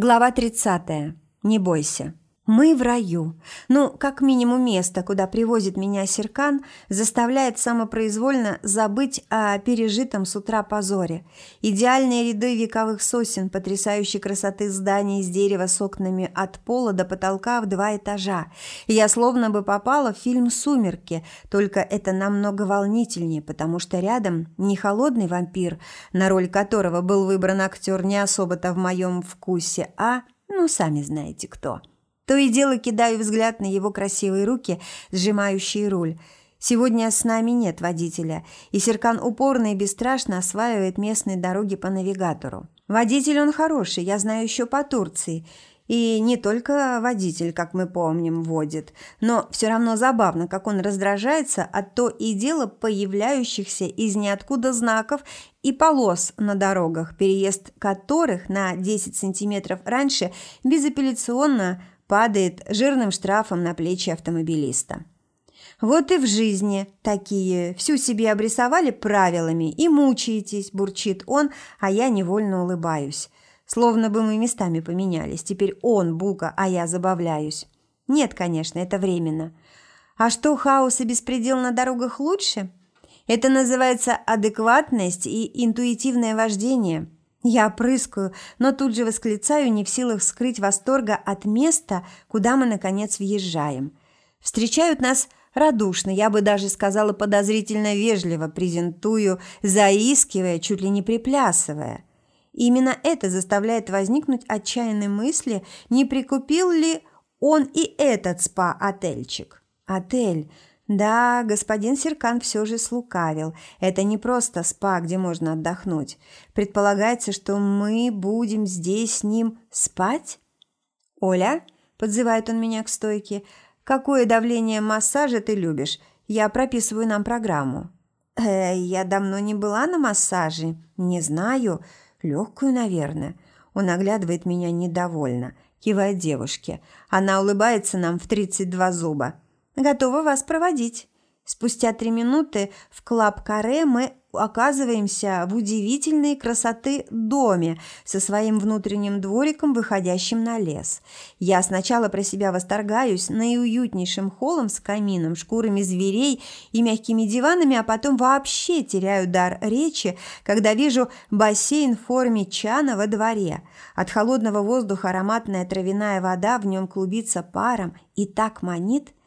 Глава 30. Не бойся. Мы в раю. Ну, как минимум место, куда привозит меня Серкан, заставляет самопроизвольно забыть о пережитом с утра позоре. Идеальные ряды вековых сосен, потрясающей красоты зданий из дерева с окнами от пола до потолка в два этажа. Я словно бы попала в фильм «Сумерки», только это намного волнительнее, потому что рядом не холодный вампир, на роль которого был выбран актер не особо-то в моем вкусе, а, ну, сами знаете кто. То и дело кидаю взгляд на его красивые руки, сжимающие руль. Сегодня с нами нет водителя, и Серкан упорно и бесстрашно осваивает местные дороги по навигатору. Водитель он хороший, я знаю еще по Турции. И не только водитель, как мы помним, водит, но все равно забавно, как он раздражается от то и дело появляющихся из ниоткуда знаков и полос на дорогах, переезд которых на 10 сантиметров раньше безапелляционно падает жирным штрафом на плечи автомобилиста. Вот и в жизни такие. Всю себе обрисовали правилами и мучаетесь, бурчит он, а я невольно улыбаюсь. Словно бы мы местами поменялись. Теперь он бука, а я забавляюсь. Нет, конечно, это временно. А что, хаос и беспредел на дорогах лучше? Это называется адекватность и интуитивное вождение – я прыскаю, но тут же восклицаю, не в силах скрыть восторга от места, куда мы, наконец, въезжаем. Встречают нас радушно, я бы даже сказала подозрительно вежливо, презентую, заискивая, чуть ли не приплясывая. именно это заставляет возникнуть отчаянные мысли, не прикупил ли он и этот спа-отельчик. Отель – да, господин Серкан все же слукавил. Это не просто спа, где можно отдохнуть. Предполагается, что мы будем здесь с ним спать? «Оля», – подзывает он меня к стойке, – «какое давление массажа ты любишь? Я прописываю нам программу». «Э, я давно не была на массаже. Не знаю. Легкую, наверное». Он оглядывает меня недовольно, кивает девушке. Она улыбается нам в тридцать два зуба. Готова вас проводить. Спустя три минуты в клаб-каре мы оказываемся в удивительной красоты доме со своим внутренним двориком, выходящим на лес. Я сначала про себя восторгаюсь наиуютнейшим холлом с камином, шкурами зверей и мягкими диванами, а потом вообще теряю дар речи, когда вижу бассейн в форме чана во дворе. От холодного воздуха ароматная травяная вода в нем клубится паром и так манит –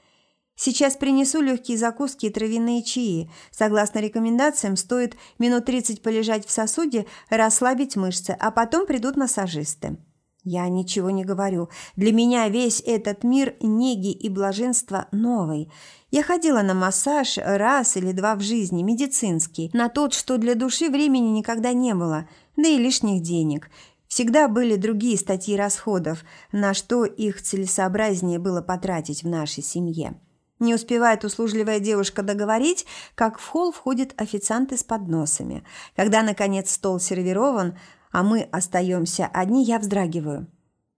Сейчас принесу легкие закуски и травяные чаи. Согласно рекомендациям, стоит минут 30 полежать в сосуде, расслабить мышцы, а потом придут массажисты. Я ничего не говорю. Для меня весь этот мир неги и блаженства новый. Я ходила на массаж раз или два в жизни, медицинский, на тот, что для души времени никогда не было, да и лишних денег. Всегда были другие статьи расходов, на что их целесообразнее было потратить в нашей семье. Не успевает услужливая девушка договорить, как в холл входит официанты с подносами. Когда, наконец, стол сервирован, а мы остаемся одни, я вздрагиваю.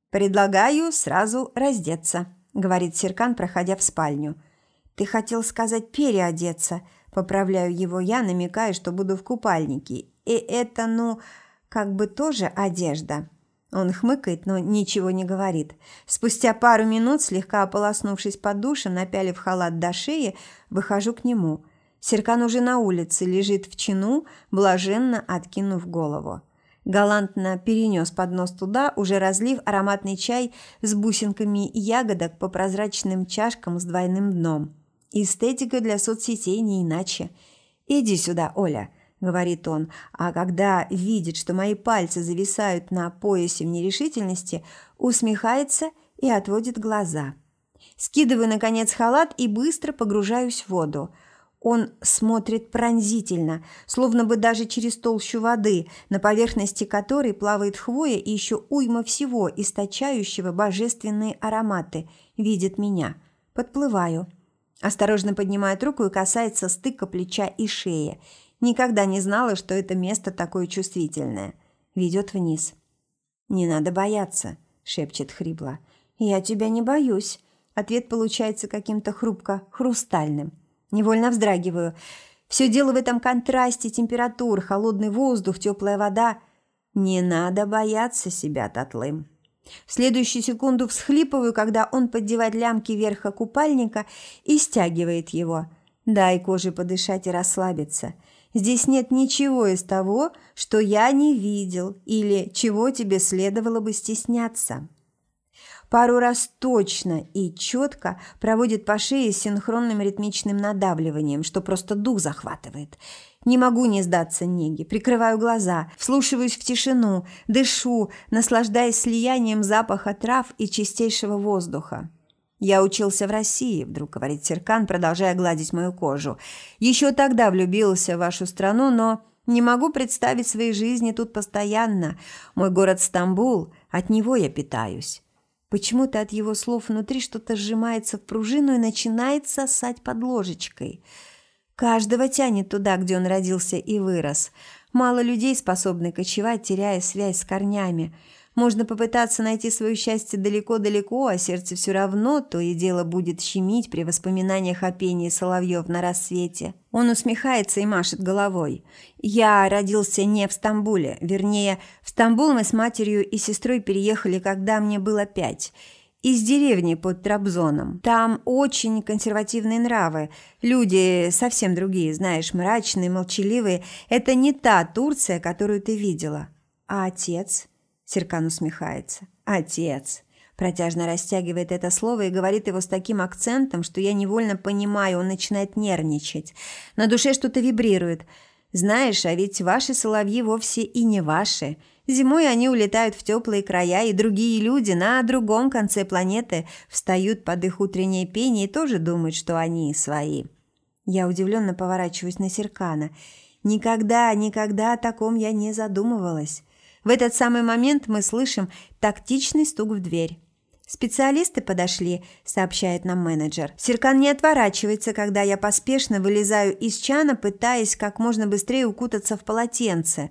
«Предлагаю сразу раздеться», – говорит Серкан, проходя в спальню. «Ты хотел сказать переодеться», – поправляю его я, намекая, что буду в купальнике. «И это, ну, как бы тоже одежда». Он хмыкает, но ничего не говорит. Спустя пару минут, слегка ополоснувшись под душем, напялив халат до шеи, выхожу к нему. Серкан уже на улице, лежит в чину, блаженно откинув голову. Галантно перенес поднос туда, уже разлив ароматный чай с бусинками ягодок по прозрачным чашкам с двойным дном. Эстетика для соцсетей не иначе. «Иди сюда, Оля», говорит он, а когда видит, что мои пальцы зависают на поясе в нерешительности, усмехается и отводит глаза. Скидываю, наконец, халат и быстро погружаюсь в воду. Он смотрит пронзительно, словно бы даже через толщу воды, на поверхности которой плавает хвоя и еще уйма всего, источающего божественные ароматы, видит меня. Подплываю. Осторожно поднимает руку и касается стыка плеча и шеи – Никогда не знала, что это место такое чувствительное. Ведет вниз. «Не надо бояться», – шепчет хрипло. «Я тебя не боюсь». Ответ получается каким-то хрупко хрустальным. Невольно вздрагиваю. Все дело в этом контрасте температур, холодный воздух, теплая вода. Не надо бояться себя, Татлым. В следующую секунду всхлипываю, когда он поддевает лямки верха купальника и стягивает его. Дай коже подышать и расслабиться. Здесь нет ничего из того, что я не видел или чего тебе следовало бы стесняться. Пару раз точно и четко проводит по шее с синхронным ритмичным надавливанием, что просто дух захватывает. Не могу не сдаться неге, прикрываю глаза, вслушиваюсь в тишину, дышу, наслаждаясь слиянием запаха трав и чистейшего воздуха. «Я учился в России», – вдруг говорит Серкан, продолжая гладить мою кожу. «Еще тогда влюбился в вашу страну, но не могу представить своей жизни тут постоянно. Мой город Стамбул, от него я питаюсь». Почему-то от его слов внутри что-то сжимается в пружину и начинает сосать под ложечкой. Каждого тянет туда, где он родился и вырос. Мало людей способны кочевать, теряя связь с корнями. Можно попытаться найти свое счастье далеко-далеко, а сердце все равно то и дело будет щемить при воспоминаниях о пении соловьев на рассвете. Он усмехается и машет головой. «Я родился не в Стамбуле. Вернее, в Стамбул мы с матерью и сестрой переехали, когда мне было пять» из деревни под Трабзоном. Там очень консервативные нравы. Люди совсем другие, знаешь, мрачные, молчаливые. Это не та Турция, которую ты видела. А отец? Серкан усмехается. «Отец!» Протяжно растягивает это слово и говорит его с таким акцентом, что я невольно понимаю, он начинает нервничать. На душе что-то вибрирует. Знаешь, а ведь ваши соловьи вовсе и не ваши. Зимой они улетают в теплые края, и другие люди на другом конце планеты встают под их утреннее пение и тоже думают, что они свои. Я удивленно поворачиваюсь на Серкана. Никогда, никогда о таком я не задумывалась. В этот самый момент мы слышим тактичный стук в дверь. «Специалисты подошли», – сообщает нам менеджер. Серкан не отворачивается, когда я поспешно вылезаю из чана, пытаясь как можно быстрее укутаться в полотенце.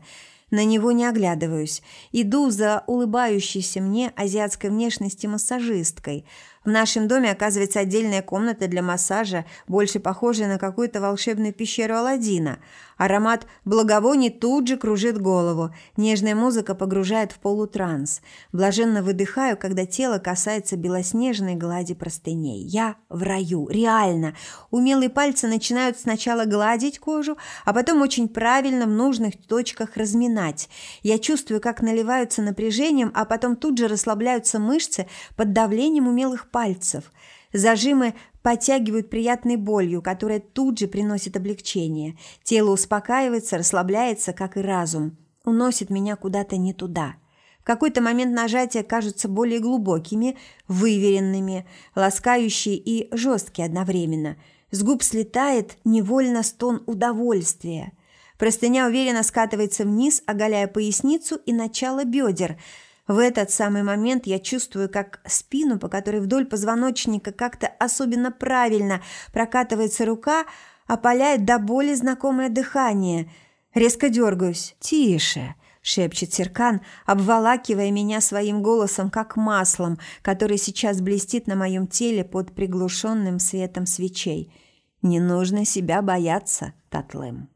На него не оглядываюсь. Иду за улыбающейся мне азиатской внешности массажисткой – в нашем доме оказывается отдельная комната для массажа, больше похожая на какую-то волшебную пещеру Аладдина. Аромат благовоний тут же кружит голову. Нежная музыка погружает в полутранс. Блаженно выдыхаю, когда тело касается белоснежной глади простыней. Я в раю, реально. Умелые пальцы начинают сначала гладить кожу, а потом очень правильно в нужных точках разминать. Я чувствую, как наливаются напряжением, а потом тут же расслабляются мышцы под давлением умелых пальцев. Зажимы подтягивают приятной болью, которая тут же приносит облегчение. Тело успокаивается, расслабляется, как и разум. Уносит меня куда-то не туда. В какой-то момент нажатия кажутся более глубокими, выверенными, ласкающие и жесткие одновременно. С губ слетает невольно стон удовольствия. Простыня уверенно скатывается вниз, оголяя поясницу и начало бедер – в этот самый момент я чувствую, как спину, по которой вдоль позвоночника как-то особенно правильно прокатывается рука, опаляет до боли знакомое дыхание. Резко дергаюсь. «Тише!» – шепчет Серкан, обволакивая меня своим голосом, как маслом, который сейчас блестит на моем теле под приглушенным светом свечей. «Не нужно себя бояться, Татлым».